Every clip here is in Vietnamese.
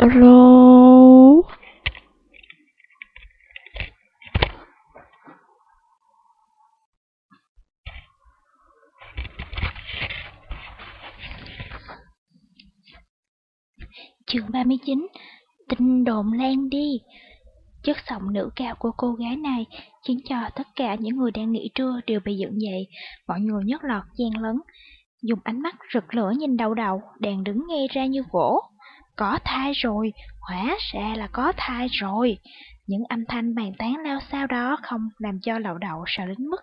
Alo. Chương 39 Tin đồn lan đi Chất giọng nữ cao của cô gái này khiến cho tất cả những người đang nghỉ trưa đều bị dựng dậy, mọi người nhất lọt gian lấn, dùng ánh mắt rực lửa nhìn đầu đầu, đang đứng nghe ra như gỗ. Có thai rồi, hóa ra là có thai rồi. Những âm thanh bàn tán lao sao đó không làm cho lậu đậu sợ đến mức.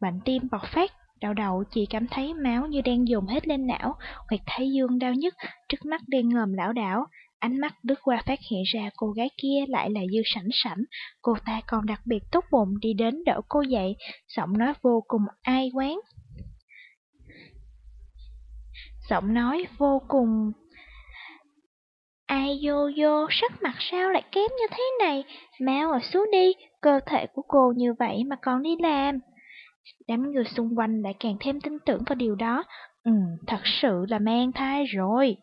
Bệnh tim bộc phát, đậu đậu chỉ cảm thấy máu như đang dồn hết lên não, hoặc thấy dương đau nhức, trước mắt đen ngòm lão đảo. Ánh mắt đứt qua phát hiện ra cô gái kia lại là dư sảnh sảnh, cô ta còn đặc biệt tốt bụng đi đến đỡ cô dậy, giọng nói vô cùng ai quán. Giọng nói vô cùng Ai vô vô, sắc mặt sao lại kém như thế này? Mau ngồi xuống đi, cơ thể của cô như vậy mà còn đi làm. Đám người xung quanh lại càng thêm tin tưởng vào điều đó. Ừ, thật sự là mang thai rồi.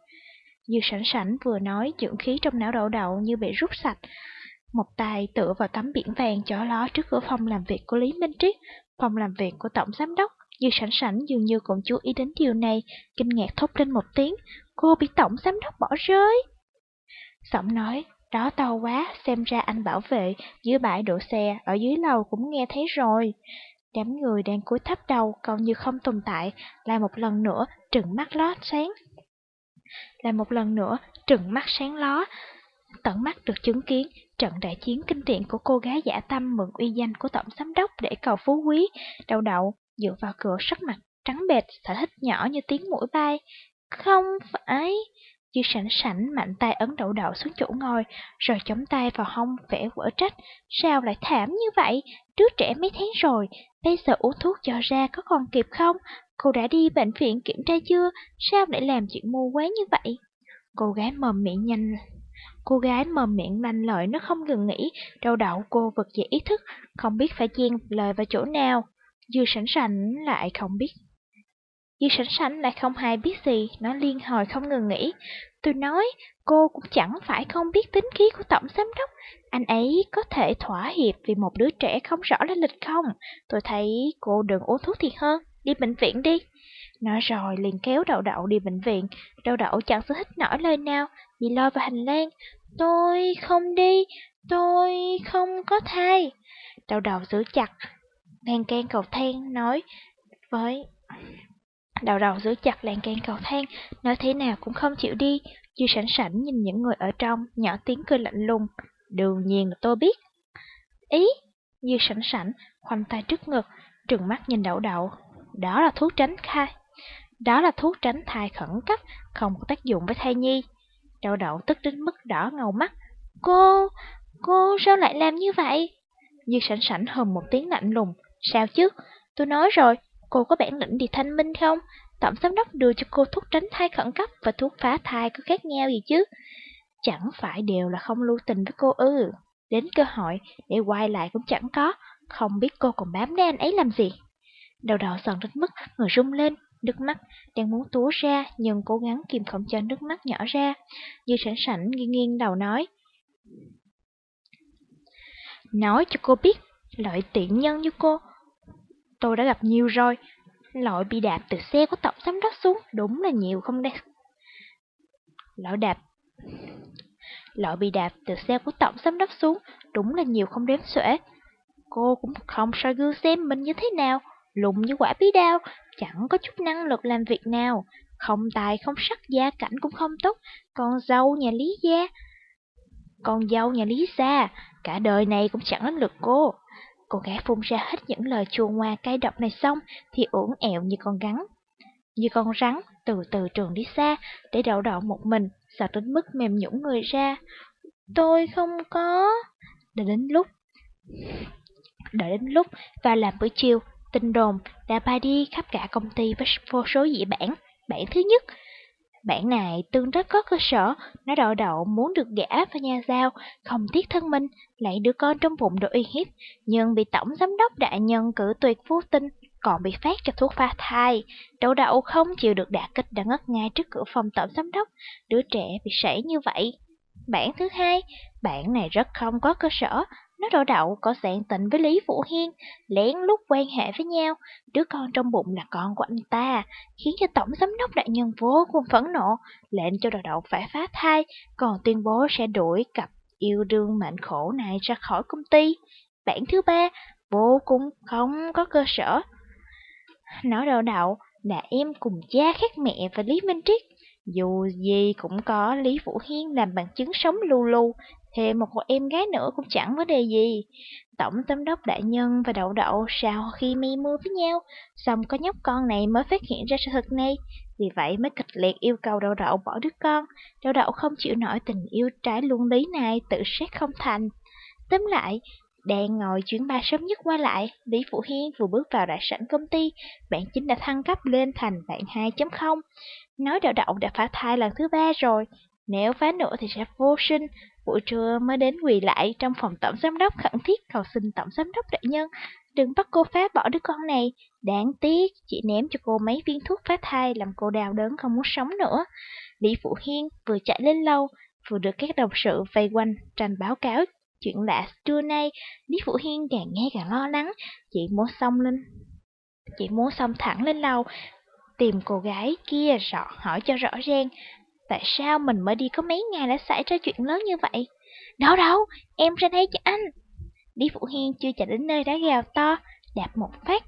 Dư sảnh sảnh vừa nói, dưỡng khí trong não đậu đậu như bị rút sạch. Một tay tựa vào tấm biển vàng chỏ ló trước cửa phòng làm việc của Lý Minh Triết, phòng làm việc của Tổng Giám đốc. Dư sảnh sảnh dường như cũng chú ý đến điều này, kinh ngạc thốt lên một tiếng. Cô bị Tổng Giám đốc bỏ rơi. Sổng nói, đó to quá, xem ra anh bảo vệ dưới bãi đổ xe ở dưới lầu cũng nghe thấy rồi. Đám người đang cúi thấp đầu còn như không tồn tại, lại một lần nữa trừng mắt lót sáng. Lại một lần nữa trừng mắt sáng ló, tận mắt được chứng kiến trận đại chiến kinh điển của cô gái giả tâm mượn uy danh của tổng giám đốc để cầu phú quý, đầu đậu dựa vào cửa sắc mặt trắng bệt, sở thích nhỏ như tiếng mũi bay. Không phải, Dư sảnh sảnh mạnh tay ấn đậu đậu xuống chỗ ngồi, rồi chống tay vào hông vẽ vỡ trách. Sao lại thảm như vậy? Đứa trẻ mấy tháng rồi, bây giờ uống thuốc cho ra có còn kịp không? Cô đã đi bệnh viện kiểm tra chưa? Sao lại làm chuyện mù quáng như vậy? Cô gái mồm miệng nhanh Cô gái mồm miệng lanh lợi nó không ngừng nghĩ, đầu đậu cô vực dậy ý thức, không biết phải chen lời vào chỗ nào. Dư sảnh sảnh lại không biết Dư sảnh sảnh lại không hay biết gì, nó liên hồi không ngừng nghĩ. Tôi nói, cô cũng chẳng phải không biết tính khí của tổng giám đốc. Anh ấy có thể thỏa hiệp vì một đứa trẻ không rõ lên lịch không? Tôi thấy cô đừng uống thuốc thì hơn, đi bệnh viện đi. Nói rồi liền kéo đậu đậu đi bệnh viện, đậu đậu chẳng sở thích nổi lời nào, vì lo vào hành lang. Tôi không đi, tôi không có thai. Đậu đậu giữ chặt, ngang can cầu thang nói với Đầu đầu giữ chặt lan can cầu thang, nói thế nào cũng không chịu đi. Dư sảnh sảnh nhìn những người ở trong, nhỏ tiếng cười lạnh lùng. Đương nhiên là tôi biết. Ý, Dư sảnh sảnh, khoanh tay trước ngực, trừng mắt nhìn đậu đậu. Đó là thuốc tránh khai. Đó là thuốc tránh thai khẩn cấp, không có tác dụng với thai nhi. Đậu đậu tức đến mức đỏ ngầu mắt. Cô, cô sao lại làm như vậy? Dư sảnh sảnh hầm một tiếng lạnh lùng. Sao chứ? Tôi nói rồi, Cô có bản lĩnh đi thanh minh không? Tổng giám đốc đưa cho cô thuốc tránh thai khẩn cấp và thuốc phá thai có khác nhau gì chứ? Chẳng phải đều là không lưu tình với cô ư. Đến cơ hội để quay lại cũng chẳng có, không biết cô còn bám lấy anh ấy làm gì. Đầu đầu giận đến mức người rung lên, nước mắt đang muốn túa ra nhưng cố gắng kìm không cho nước mắt nhỏ ra. Như sẵn sảnh nghiêng nghiêng đầu nói. Nói cho cô biết, loại tiện nhân như cô Tôi đã gặp nhiều rồi. lội bị đạp từ xe của tổng giám đốc xuống đúng là nhiều không đây. Loại đạp Lội bị đạp từ xe của tổng giám đốc xuống đúng là nhiều không đếm xuể. Cô cũng không soi gương xem mình như thế nào, lụng như quả bí đao, chẳng có chút năng lực làm việc nào, không tài không sắc gia cảnh cũng không tốt, con dâu nhà Lý gia. Con dâu nhà Lý gia, cả đời này cũng chẳng đến lượt cô. Cô gái phun ra hết những lời chua ngoa cay độc này xong thì uổng ẹo như con rắn. Như con rắn từ từ trường đi xa để đậu đậu một mình, sợ đến mức mềm nhũn người ra. Tôi không có... Đợi đến lúc... Đợi đến lúc và làm buổi chiều, tin đồn đã bay đi khắp cả công ty với vô số dị bản. Bản thứ nhất, Bản này tương rất có cơ sở, nó đậu đậu muốn được gả vào nhà giao, không tiếc thân minh, lại đứa con trong bụng được uy hiếp, nhưng bị tổng giám đốc đại nhân cử tuyệt vô tinh, còn bị phát cho thuốc pha thai. Đậu đậu không chịu được đả kích đã ngất ngay trước cửa phòng tổng giám đốc, đứa trẻ bị sảy như vậy. Bản thứ hai, bản này rất không có cơ sở, nó đổ đậu có dạng tình với Lý Vũ Hiên, lén lút quan hệ với nhau, đứa con trong bụng là con của anh ta, khiến cho tổng giám đốc đại nhân vô cùng phẫn nộ, lệnh cho đổ đậu phải phá thai, còn tuyên bố sẽ đuổi cặp yêu đương mệnh khổ này ra khỏi công ty. Bản thứ ba, vô cùng không có cơ sở. Nó đổ đậu là em cùng cha khác mẹ và Lý Minh Triết, dù gì cũng có Lý Vũ Hiên làm bằng chứng sống lưu lưu, thêm một cô em gái nữa cũng chẳng vấn đề gì. Tổng giám đốc đại nhân và đậu đậu sao khi mi mưa với nhau, xong có nhóc con này mới phát hiện ra sự thật này. Vì vậy mới kịch liệt yêu cầu đậu đậu bỏ đứa con. Đậu đậu không chịu nổi tình yêu trái luân lý này tự sát không thành. Tóm lại, đang ngồi chuyến bay sớm nhất qua lại, Lý Phụ Hiên vừa bước vào đại sảnh công ty, bạn chính đã thăng cấp lên thành bạn 2.0. Nói đậu đậu đã phá thai lần thứ ba rồi, nếu phá nữa thì sẽ vô sinh. Buổi trưa mới đến quỳ lại trong phòng tổng giám đốc khẩn thiết cầu xin tổng giám đốc đại nhân. Đừng bắt cô phá bỏ đứa con này. Đáng tiếc, chị ném cho cô mấy viên thuốc phá thai làm cô đau đớn không muốn sống nữa. Lý Phụ Hiên vừa chạy lên lâu, vừa được các đồng sự vây quanh tranh báo cáo chuyện lạ trưa nay. Lý Phụ Hiên càng nghe càng lo lắng, chị muốn xông lên. Chị muốn xông thẳng lên lầu, tìm cô gái kia rõ hỏi cho rõ ràng Tại sao mình mới đi có mấy ngày đã xảy ra chuyện lớn như vậy? Đâu đâu, em ra đây cho anh. Lý Phụ Hiên chưa chạy đến nơi đã gào to, đạp một phát.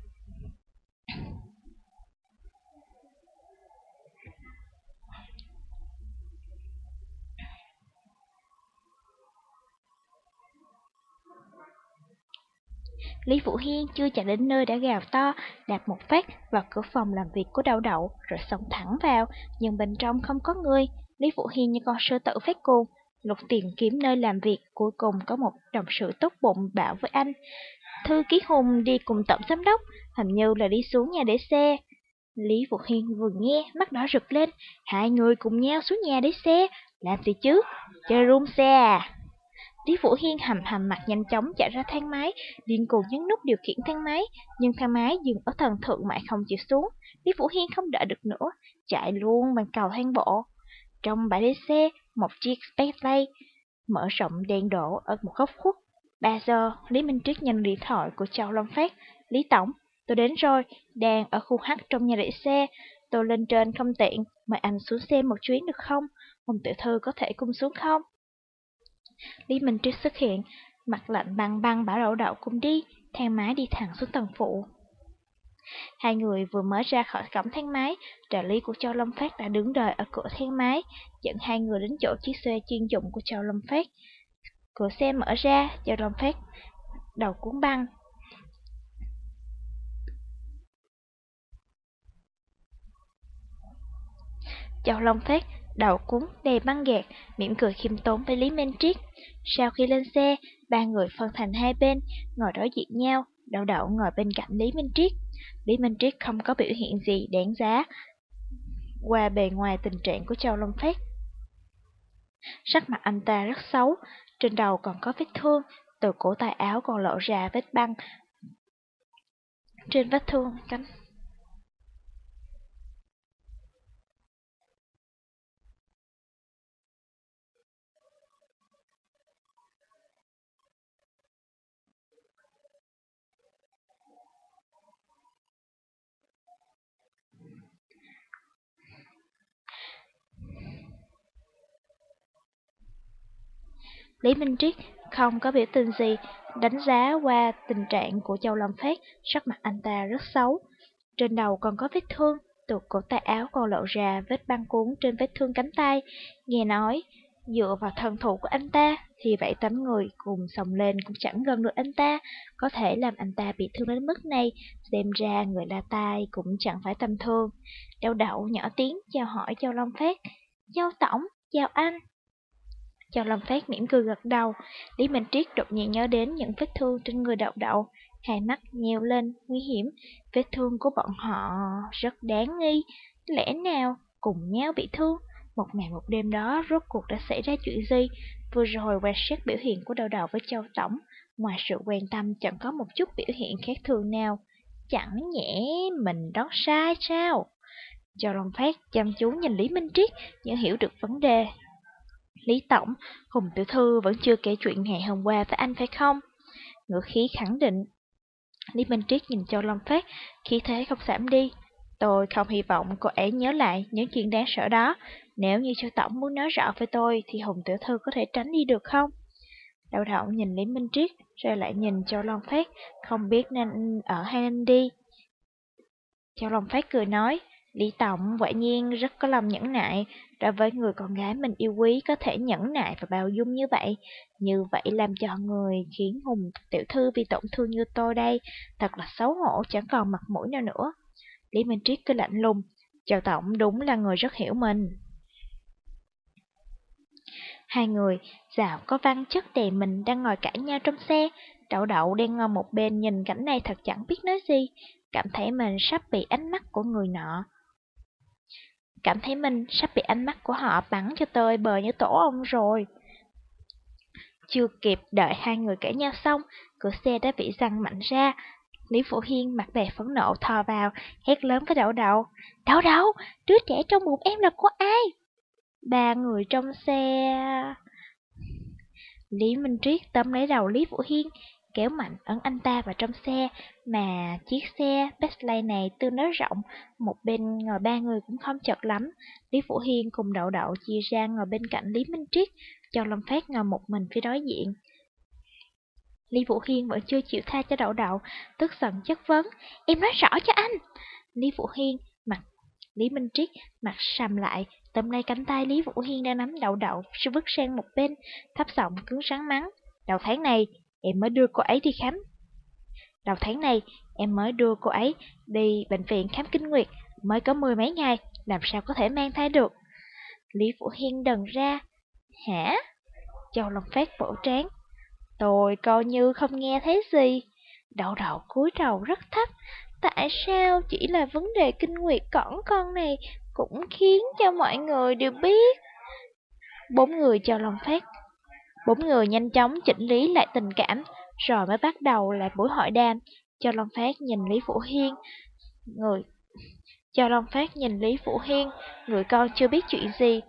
Lý Vũ Hiên chưa chạy đến nơi đã gào to, đạp một phát vào cửa phòng làm việc của đậu đậu, rồi xông thẳng vào, nhưng bên trong không có người. Lý Vũ Hiên như con sơ tử phát cuồng, lục tìm kiếm nơi làm việc, cuối cùng có một đồng sự tốt bụng bảo với anh. Thư ký Hùng đi cùng tổng giám đốc, hình như là đi xuống nhà để xe. Lý Vũ Hiên vừa nghe, mắt đỏ rực lên, hai người cùng nhau xuống nhà để xe, làm gì chứ, chơi room xe à? Lý Vũ Hiên hầm hầm mặt nhanh chóng chạy ra thang máy, điên cuồng nhấn nút điều khiển thang máy, nhưng thang máy dừng ở thần thượng mãi không chịu xuống. Lý Vũ Hiên không đợi được nữa, chạy luôn bằng cầu thang bộ. Trong bãi đế xe, một chiếc Spaceway mở rộng đèn đổ ở một góc khuất. Ba giờ, Lý Minh Triết nhanh điện thoại của Châu Long Phát. Lý Tổng, tôi đến rồi, đang ở khu H trong nhà để xe. Tôi lên trên không tiện, mời anh xuống xe một chuyến được không? Hồng tiểu thư có thể cùng xuống không? Lý Minh Triết xuất hiện, mặt lạnh băng băng bảo đậu đậu cùng đi, thang máy đi thẳng xuống tầng phụ. Hai người vừa mới ra khỏi cổng thang máy, trợ lý của Châu Lâm Phát đã đứng đợi ở cửa thang máy, dẫn hai người đến chỗ chiếc xe chuyên dụng của Châu Lâm Phát. Cửa xe mở ra, Châu Lâm Phát đầu cuốn băng. Châu Long Phát đầu cuốn đầy băng gạt, mỉm cười khiêm tốn với Lý Minh Triết. Sau khi lên xe, ba người phân thành hai bên, ngồi đối diện nhau, đậu đậu ngồi bên cạnh Lý Minh Triết. Lý Minh Triết không có biểu hiện gì đáng giá qua bề ngoài tình trạng của Châu Long Phát. Sắc mặt anh ta rất xấu, trên đầu còn có vết thương, từ cổ tay áo còn lộ ra vết băng. Trên vết thương cánh Lý Minh Triết không có biểu tình gì, đánh giá qua tình trạng của Châu Lâm Phát, sắc mặt anh ta rất xấu. Trên đầu còn có vết thương, từ cổ tay áo còn lộ ra vết băng cuốn trên vết thương cánh tay. Nghe nói, dựa vào thân thủ của anh ta, thì vậy tấm người cùng sòng lên cũng chẳng gần được anh ta, có thể làm anh ta bị thương đến mức này, xem ra người la tai cũng chẳng phải tầm thường. Đau đậu nhỏ tiếng chào hỏi Châu Long Phát, Châu Tổng, chào anh. Chào Lâm Phát mỉm cười gật đầu, Lý Minh Triết đột nhiên nhớ đến những vết thương trên người đậu đậu, hai mắt nheo lên, nguy hiểm, vết thương của bọn họ rất đáng nghi, lẽ nào cùng nhau bị thương? Một ngày một đêm đó rốt cuộc đã xảy ra chuyện gì? Vừa rồi quan sát biểu hiện của đậu đậu với Châu Tổng, ngoài sự quan tâm chẳng có một chút biểu hiện khác thường nào. Chẳng nhẽ mình đoán sai sao? Châu Long Phát chăm chú nhìn Lý Minh Triết, nhưng hiểu được vấn đề, Lý Tổng, Hùng Tiểu Thư vẫn chưa kể chuyện ngày hôm qua với anh phải không? Ngữ khí khẳng định. Lý Minh Triết nhìn Châu Long Phát, khí thế không giảm đi. Tôi không hy vọng cô ấy nhớ lại những chuyện đáng sợ đó. Nếu như Châu Tổng muốn nói rõ với tôi thì Hùng Tiểu Thư có thể tránh đi được không? Đậu đậu nhìn Lý Minh Triết, rồi lại nhìn Châu Long Phát, không biết nên ở hay nên đi. Châu Long Phát cười nói, Lý Tổng quả nhiên rất có lòng nhẫn nại, đối với người con gái mình yêu quý có thể nhẫn nại và bao dung như vậy. Như vậy làm cho người khiến Hùng tiểu thư bị tổn thương như tôi đây, thật là xấu hổ chẳng còn mặt mũi nào nữa. Lý Minh Triết cứ lạnh lùng, chào Tổng đúng là người rất hiểu mình. Hai người, dạo có văn chất đề mình đang ngồi cãi nhau trong xe, đậu đậu đang ngồi một bên nhìn cảnh này thật chẳng biết nói gì, cảm thấy mình sắp bị ánh mắt của người nọ cảm thấy mình sắp bị ánh mắt của họ bắn cho tơi bờ như tổ ông rồi. Chưa kịp đợi hai người cãi nhau xong, cửa xe đã bị răng mạnh ra. Lý Phụ Hiên mặt đầy phẫn nộ thò vào, hét lớn với đậu đậu. Đậu đậu, đứa trẻ trong bụng em là của ai? Ba người trong xe... Lý Minh Triết tóm lấy đầu Lý vũ Hiên, kéo mạnh ấn anh ta vào trong xe, mà chiếc xe Bentley này tương đối rộng, một bên ngồi ba người cũng không chật lắm. Lý vũ Hiên cùng Đậu Đậu chia ra ngồi bên cạnh Lý Minh Triết, cho Lâm Phát ngồi một mình phía đối diện. Lý Vũ Hiên vẫn chưa chịu tha cho Đậu Đậu, tức giận chất vấn, em nói rõ cho anh. Lý Vũ Hiên mặt Lý Minh Triết mặt sầm lại, tóm lấy cánh tay Lý Vũ Hiên đang nắm Đậu Đậu, vứt sang một bên, thấp giọng cứng rắn mắng. Đầu tháng này, em mới đưa cô ấy đi khám. Đầu tháng này, em mới đưa cô ấy đi bệnh viện khám kinh nguyệt, mới có mười mấy ngày, làm sao có thể mang thai được. Lý Phụ Hiên đần ra. Hả? Châu Long Phát vỗ trán. Tôi coi như không nghe thấy gì. Đậu đậu cúi đầu rất thấp. Tại sao chỉ là vấn đề kinh nguyệt cỏn con này cũng khiến cho mọi người đều biết? Bốn người Châu Long Phát Bốn người nhanh chóng chỉnh lý lại tình cảm, rồi mới bắt đầu lại buổi hội đàm. Cho Long Phát nhìn Lý Vũ Hiên, người cho Long Phát nhìn Lý Vũ Hiên, người con chưa biết chuyện gì.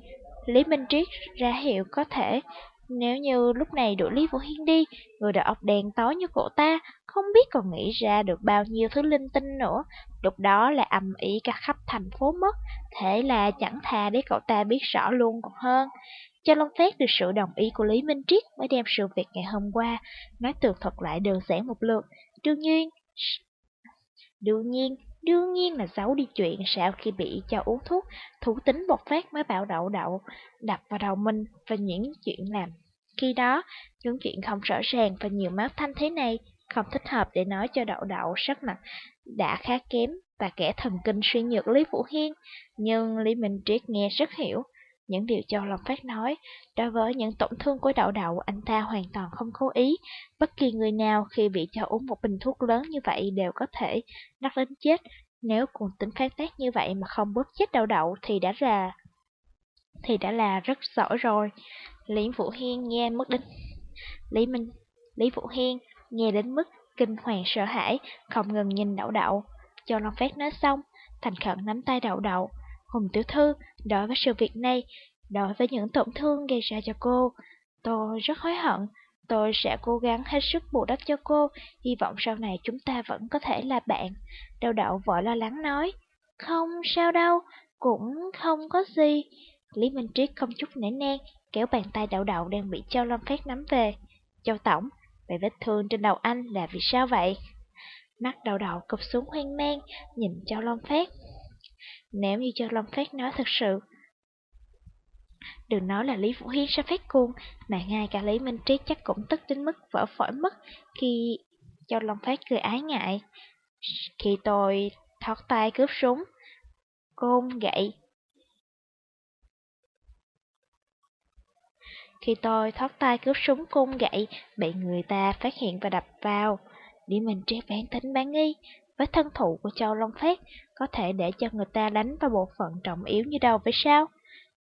Lý Minh Triết ra hiệu có thể, nếu như lúc này đuổi Lý Vũ Hiên đi, người đầu óc đèn tối như cổ ta, không biết còn nghĩ ra được bao nhiêu thứ linh tinh nữa. Lúc đó là ầm ĩ cả khắp thành phố mất, thế là chẳng thà để cậu ta biết rõ luôn còn hơn. Cho Long Phát được sự đồng ý của Lý Minh Triết mới đem sự việc ngày hôm qua, nói tường thuật lại đơn giản một lượt. Đương nhiên, đương nhiên, đương nhiên là giấu đi chuyện sau khi bị cho uống thuốc, thủ tính bột phát mới bảo đậu đậu, đập vào đầu mình và những chuyện làm. Khi đó, những chuyện không rõ ràng và nhiều máu thanh thế này không thích hợp để nói cho đậu đậu sắc mặt đã khá kém và kẻ thần kinh suy nhược Lý Vũ Hiên, nhưng Lý Minh Triết nghe rất hiểu. Những điều Châu Long Phát nói, đối với những tổn thương của đậu đậu, anh ta hoàn toàn không cố ý. Bất kỳ người nào khi bị cho uống một bình thuốc lớn như vậy đều có thể nắc đến chết. Nếu cùng tính phát tác như vậy mà không bóp chết đậu đậu thì đã là thì đã là rất giỏi rồi. Lý Vũ Hiên nghe mức đến Lý Minh Lý Vũ Hiên nghe đến mức kinh hoàng sợ hãi, không ngừng nhìn đậu đậu. Châu Long Phát nói xong, thành khẩn nắm tay đậu đậu. Hùng tiểu thư, đối với sự việc này, đối với những tổn thương gây ra cho cô, tôi rất hối hận. Tôi sẽ cố gắng hết sức bù đắp cho cô, hy vọng sau này chúng ta vẫn có thể là bạn. Đậu đậu vội lo lắng nói, không sao đâu, cũng không có gì. Lý Minh Triết không chút nể nang, kéo bàn tay đậu đậu đang bị Châu Long Phát nắm về. Châu Tổng, vậy vết thương trên đầu anh là vì sao vậy? Mắt đậu đậu cụp xuống hoang mang, nhìn Châu Long Phát. Nếu như Châu Long Phát nói thật sự, đừng nói là Lý Vũ Hiên sẽ phát cuồng, mà ngay cả Lý Minh Triết chắc cũng tức đến mức vỡ phổi mất khi Châu Long Phát cười ái ngại. Khi tôi thoát tay cướp súng, côn gậy. Khi tôi thoát tay cướp súng côn gậy, bị người ta phát hiện và đập vào. Lý Minh Triết bán tính bán nghi, với thân thủ của Châu Long Phát, có thể để cho người ta đánh vào bộ phận trọng yếu như đâu với sao?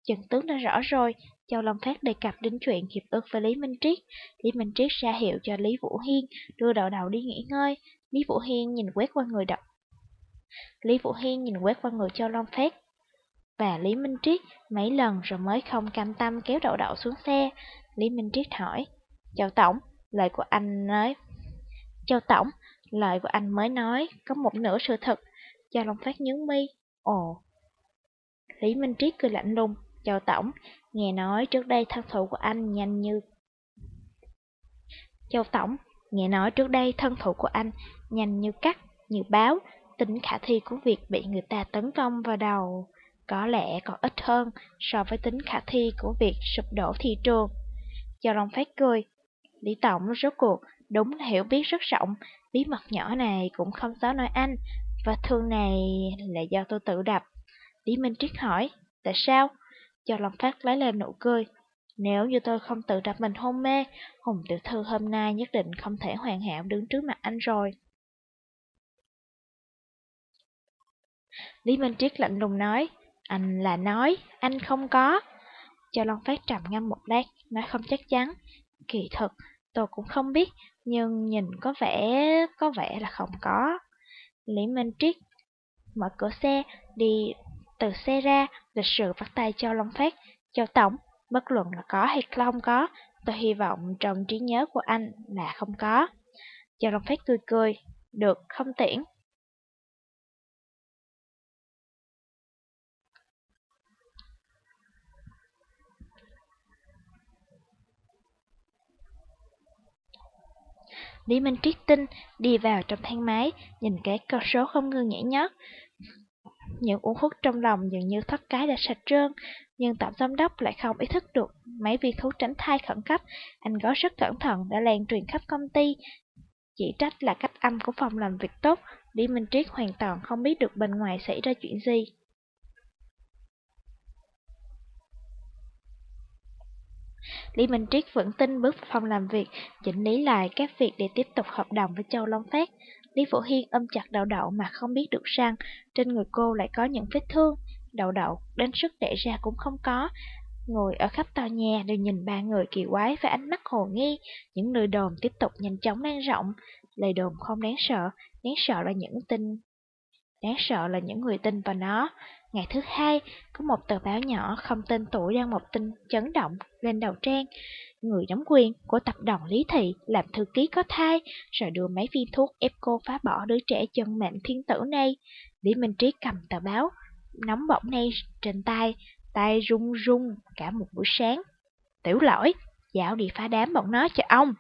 Trần tướng đã rõ rồi, Châu Long Phát đề cập đến chuyện hiệp ước với Lý Minh Triết. Lý Minh Triết ra hiệu cho Lý Vũ Hiên đưa đầu đầu đi nghỉ ngơi. Lý Vũ Hiên nhìn quét qua người đọc. Lý Vũ Hiên nhìn quét qua người Châu Long Phát. và Lý Minh Triết mấy lần rồi mới không cam tâm kéo đậu đậu xuống xe. Lý Minh Triết hỏi, Châu Tổng, lời của anh nói... Châu Tổng, lời của anh mới nói, có một nửa sự thật. cho Long Phát nhướng mi. Ồ. Lý Minh Triết cười lạnh lùng. Châu Tổng, nghe nói trước đây thân thủ của anh nhanh như... Châu Tổng, nghe nói trước đây thân thủ của anh nhanh như cắt, như báo, tính khả thi của việc bị người ta tấn công vào đầu có lẽ còn ít hơn so với tính khả thi của việc sụp đổ thị trường. Châu Long Phát cười, Lý Tổng rốt cuộc đúng là hiểu biết rất rộng, bí mật nhỏ này cũng không xóa nói anh, và thương này là do tôi tự đập. Lý Minh Triết hỏi, tại sao? cho Long Phát lấy lên nụ cười. Nếu như tôi không tự đập mình hôn mê, Hùng tiểu thư hôm nay nhất định không thể hoàn hảo đứng trước mặt anh rồi. Lý Minh Triết lạnh lùng nói, anh là nói, anh không có. cho Long Phát trầm ngâm một lát, nói không chắc chắn. Kỳ thực, tôi cũng không biết, nhưng nhìn có vẻ, có vẻ là không có. Lý Minh Triết mở cửa xe, đi từ xe ra, lịch sự bắt tay cho Long Phát. Châu Tổng, bất luận là có hay không có, tôi hy vọng trong trí nhớ của anh là không có. Châu Long Phát cười cười, được, không tiễn. Lý Minh Triết Tinh đi vào trong thang máy, nhìn cái con số không ngừng nhảy nhót. Những uống hút trong lòng dường như thoát cái đã sạch trơn, nhưng tổng giám đốc lại không ý thức được mấy viên thuốc tránh thai khẩn cấp. Anh gói rất cẩn thận đã lan truyền khắp công ty. Chỉ trách là cách âm của phòng làm việc tốt, Lý Minh Triết hoàn toàn không biết được bên ngoài xảy ra chuyện gì. Lý Minh Triết vẫn tin bước vào phòng làm việc, chỉnh lý lại các việc để tiếp tục hợp đồng với Châu Long Phát. Lý Phổ Hiên ôm chặt đậu đậu mà không biết được rằng trên người cô lại có những vết thương. Đậu đậu đến sức để ra cũng không có. Ngồi ở khắp tòa nhà đều nhìn ba người kỳ quái với ánh mắt hồ nghi. Những lời đồn tiếp tục nhanh chóng lan rộng. Lời đồn không đáng sợ, đáng sợ là những tin Đáng sợ là những người tin vào nó. Ngày thứ hai, có một tờ báo nhỏ không tên tuổi đăng một tin chấn động lên đầu trang. Người nắm quyền của tập đoàn Lý Thị làm thư ký có thai, rồi đưa mấy viên thuốc ép cô phá bỏ đứa trẻ chân mệnh thiên tử này. Lý Minh Trí cầm tờ báo, nóng bỏng này trên tay, tay run run cả một buổi sáng. Tiểu lỗi, dạo đi phá đám bọn nó cho ông.